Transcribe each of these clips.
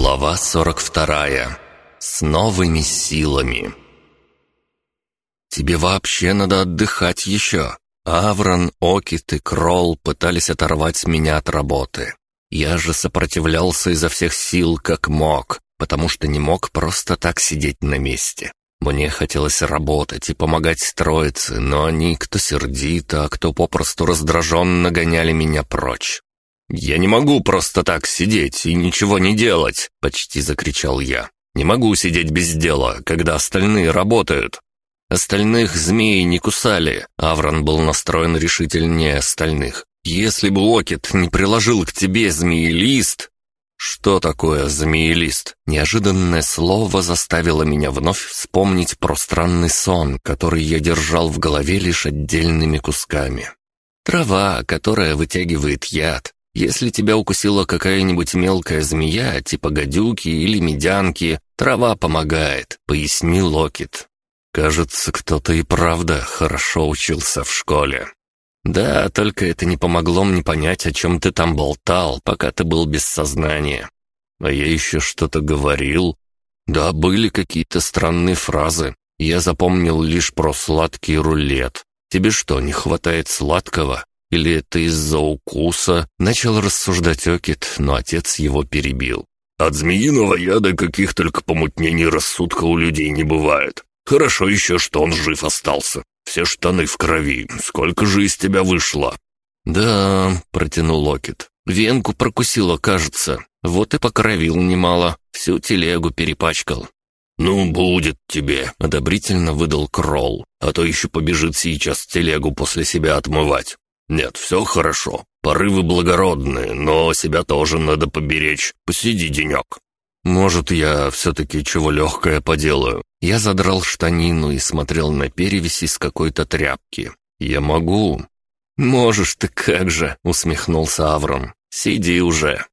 Глава 42. С новыми силами. «Тебе вообще надо отдыхать еще». Аврон, Окит и Кролл пытались оторвать меня от работы. Я же сопротивлялся изо всех сил, как мог, потому что не мог просто так сидеть на месте. Мне хотелось работать и помогать строиться, но они кто сердито, а кто попросту раздраженно гоняли меня прочь. «Я не могу просто так сидеть и ничего не делать!» — почти закричал я. «Не могу сидеть без дела, когда остальные работают!» Остальных змеи не кусали, Аврон был настроен решительнее остальных. «Если бы Окет не приложил к тебе змеелист...» «Что такое змеелист?» Неожиданное слово заставило меня вновь вспомнить про странный сон, который я держал в голове лишь отдельными кусками. Трава, которая вытягивает яд, если тебя укусила какая-нибудь мелкая змея, типа гадюки или медянки, трава помогает», — пояснил Локит. «Кажется, кто-то и правда хорошо учился в школе». «Да, только это не помогло мне понять, о чем ты там болтал, пока ты был без сознания. А я еще что-то говорил. Да, были какие-то странные фразы. Я запомнил лишь про сладкий рулет. Тебе что, не хватает сладкого?» Или это из-за укуса?» Начал рассуждать Окит, но отец его перебил. «От змеиного яда каких только помутнений рассудка у людей не бывает. Хорошо еще, что он жив остался. Все штаны в крови. Сколько же из тебя вышло?» «Да», — протянул Окит. «Венку прокусило, кажется. Вот и покровил немало. Всю телегу перепачкал». «Ну, будет тебе», — одобрительно выдал Кролл. «А то еще побежит сейчас телегу после себя отмывать. «Нет, все хорошо. Порывы благородные, но себя тоже надо поберечь. Посиди денек». «Может, я все-таки чего легкое поделаю?» Я задрал штанину и смотрел на перевесь из какой-то тряпки. «Я могу». «Можешь ты как же», — усмехнулся Аврон. «Сиди уже».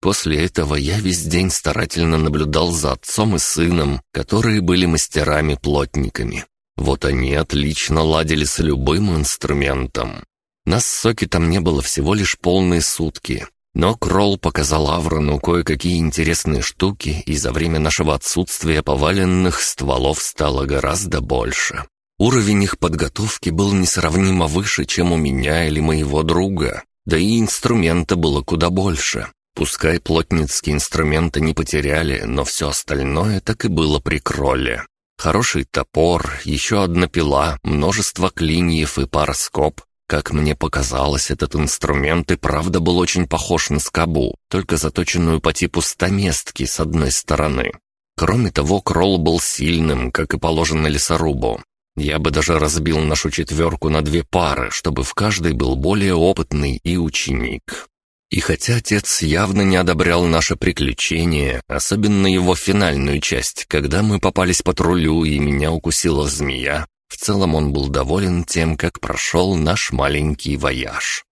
После этого я весь день старательно наблюдал за отцом и сыном, которые были мастерами-плотниками. Вот они отлично ладили с любым инструментом. Нас с Сокетом не было всего лишь полные сутки. Но Кролл показал Аврону кое-какие интересные штуки, и за время нашего отсутствия поваленных стволов стало гораздо больше. Уровень их подготовки был несравнимо выше, чем у меня или моего друга. Да и инструмента было куда больше. Пускай плотницкие инструменты не потеряли, но все остальное так и было при кроле. Хороший топор, еще одна пила, множество клиньев и пароскоп, как мне показалось, этот инструмент и правда был очень похож на скобу, только заточенную по типу стаместки с одной стороны. Кроме того, Кролл был сильным, как и положено лесорубу. Я бы даже разбил нашу четверку на две пары, чтобы в каждой был более опытный и ученик. И хотя отец явно не одобрял наше приключение, особенно его финальную часть, когда мы попались патрулю и меня укусила змея, в целом он был доволен тем, как прошел наш маленький вояж.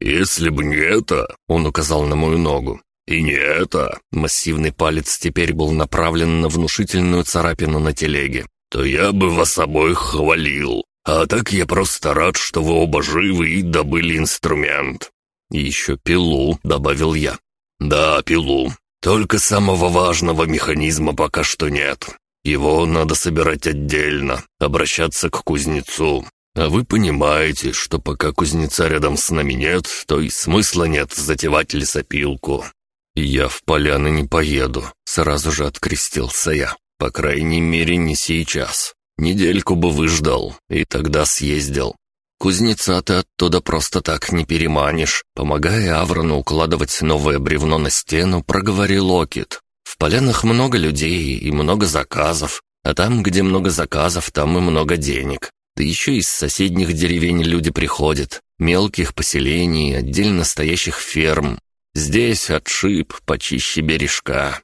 «Если бы не это», — он указал на мою ногу, — «и не это», — массивный палец теперь был направлен на внушительную царапину на телеге, «то я бы вас обоих хвалил. А так я просто рад, что вы оба живы и добыли инструмент». «Еще пилу», — добавил я. «Да, пилу. Только самого важного механизма пока что нет. Его надо собирать отдельно, обращаться к кузнецу. А вы понимаете, что пока кузнеца рядом с нами нет, то и смысла нет затевать лесопилку. я в поляны не поеду, сразу же открестился я. По крайней мере, не сейчас. Недельку бы выждал, и тогда съездил. Кузнеца ты оттуда просто так не переманишь. Помогая Аврону укладывать новое бревно на стену, проговорил Окит. В полянах много людей и много заказов, а там, где много заказов, там и много денег. Да еще из соседних деревень люди приходят, мелких поселений, отдельно стоящих ферм. Здесь отшиб почище бережка.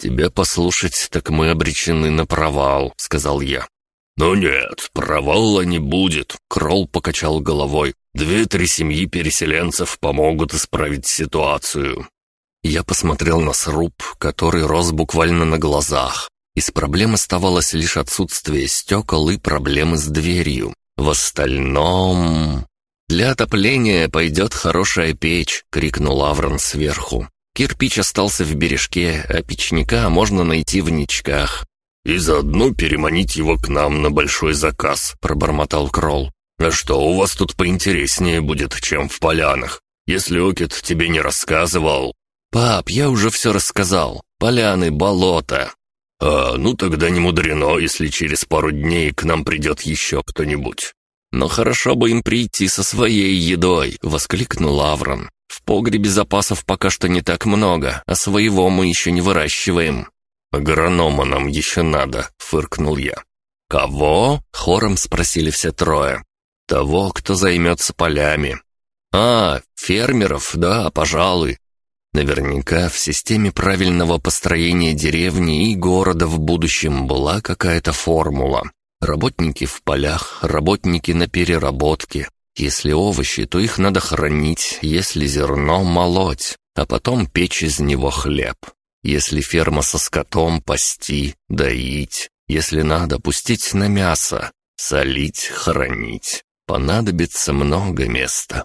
«Тебя послушать, так мы обречены на провал», — сказал я. «Ну нет, провала не будет», — Кролл покачал головой. «Две-три семьи переселенцев помогут исправить ситуацию. Я посмотрел на сруб, который рос буквально на глазах. Из проблем оставалось лишь отсутствие стекол и проблемы с дверью. В остальном... «Для отопления пойдет хорошая печь!» — крикнул Аврон сверху. Кирпич остался в бережке, а печника можно найти в ничках. «И заодно переманить его к нам на большой заказ», — пробормотал Кролл. «А что, у вас тут поинтереснее будет, чем в полянах? Если Окет тебе не рассказывал...» «Пап, я уже все рассказал. Поляны, болото». «А, ну тогда не мудрено, если через пару дней к нам придет еще кто-нибудь». «Но хорошо бы им прийти со своей едой», — воскликнул Аврон. «В погребе запасов пока что не так много, а своего мы еще не выращиваем». «Агронома нам еще надо», — фыркнул я. «Кого?» — хором спросили все трое. «Того, кто займется полями». «А, фермеров, да, пожалуй». Наверняка в системе правильного построения деревни и города в будущем была какая-то формула. Работники в полях, работники на переработке. Если овощи, то их надо хранить, если зерно — молоть, а потом печь из него хлеб. Если ферма со скотом, пасти, доить. Если надо, пустить на мясо. Солить, хранить. Понадобится много места.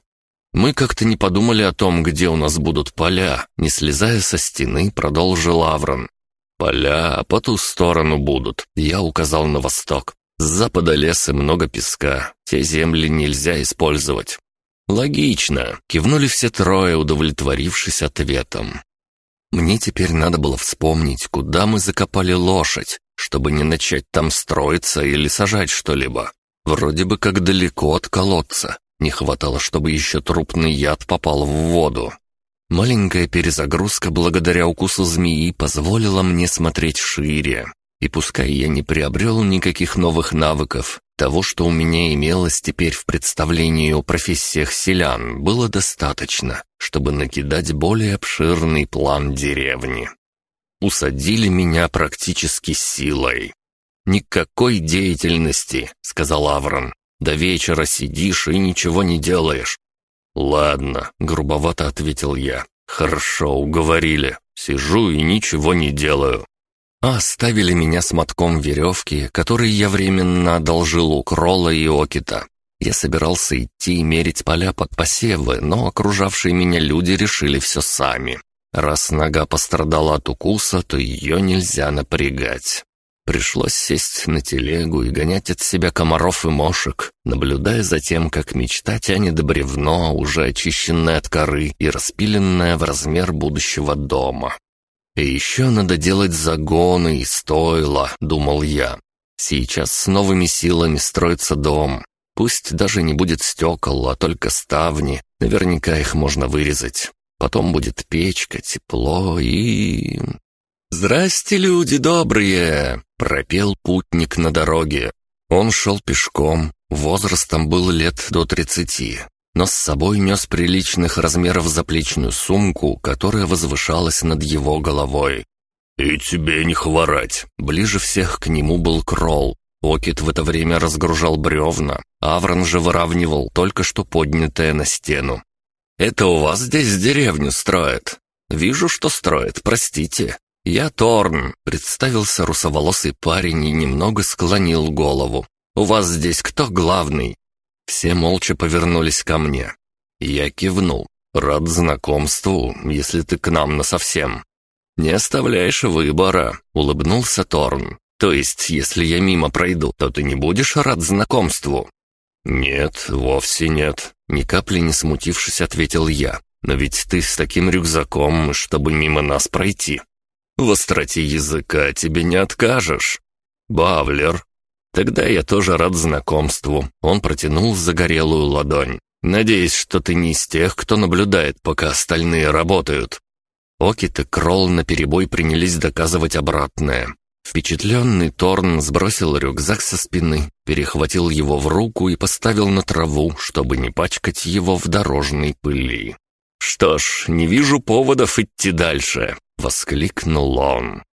Мы как-то не подумали о том, где у нас будут поля. Не слезая со стены, продолжил Аврон. Поля по ту сторону будут. Я указал на восток. С запада леса много песка. Те земли нельзя использовать. «Логично», — кивнули все трое, удовлетворившись ответом. Мне теперь надо было вспомнить, куда мы закопали лошадь, чтобы не начать там строиться или сажать что-либо. Вроде бы как далеко от колодца. Не хватало, чтобы еще трупный яд попал в воду. Маленькая перезагрузка благодаря укусу змеи позволила мне смотреть шире. И пускай я не приобрел никаких новых навыков, того, что у меня имелось теперь в представлении о профессиях селян, было достаточно, чтобы накидать более обширный план деревни. Усадили меня практически силой. «Никакой деятельности», — сказал Аврон. «До вечера сидишь и ничего не делаешь». «Ладно», — грубовато ответил я. «Хорошо, уговорили. Сижу и ничего не делаю а оставили меня с мотком веревки, который я временно одолжил у Кролла и Окита. Я собирался идти и мерить поля под посевы, но окружавшие меня люди решили все сами. Раз нога пострадала от укуса, то ее нельзя напрягать. Пришлось сесть на телегу и гонять от себя комаров и мошек, наблюдая за тем, как мечта тянет бревно, уже очищенное от коры и распиленное в размер будущего дома. И еще надо делать загоны и стойла, думал я. Сейчас с новыми силами строится дом. Пусть даже не будет стекол, а только ставни. Наверняка их можно вырезать. Потом будет печка, тепло и... «Здрасте, люди добрые!» — пропел путник на дороге. Он шел пешком, возрастом был лет до тридцати но с собой нес приличных размеров заплечную сумку, которая возвышалась над его головой. «И тебе не хворать!» Ближе всех к нему был Кролл. Окит в это время разгружал бревна, Аврон же выравнивал только что поднятое на стену. «Это у вас здесь деревню строят?» «Вижу, что строят, простите. Я Торн», — представился русоволосый парень и немного склонил голову. «У вас здесь кто главный?» Все молча повернулись ко мне. Я кивнул. «Рад знакомству, если ты к нам насовсем». «Не оставляешь выбора», — улыбнулся Торн. «То есть, если я мимо пройду, то ты не будешь рад знакомству?» «Нет, вовсе нет», — ни капли не смутившись, ответил я. «Но ведь ты с таким рюкзаком, чтобы мимо нас пройти. В остроте языка тебе не откажешь. Бавлер, «Тогда я тоже рад знакомству». Он протянул загорелую ладонь. «Надеюсь, что ты не из тех, кто наблюдает, пока остальные работают». Окит и Кролл наперебой принялись доказывать обратное. Впечатленный Торн сбросил рюкзак со спины, перехватил его в руку и поставил на траву, чтобы не пачкать его в дорожной пыли. «Что ж, не вижу поводов идти дальше», — воскликнул он.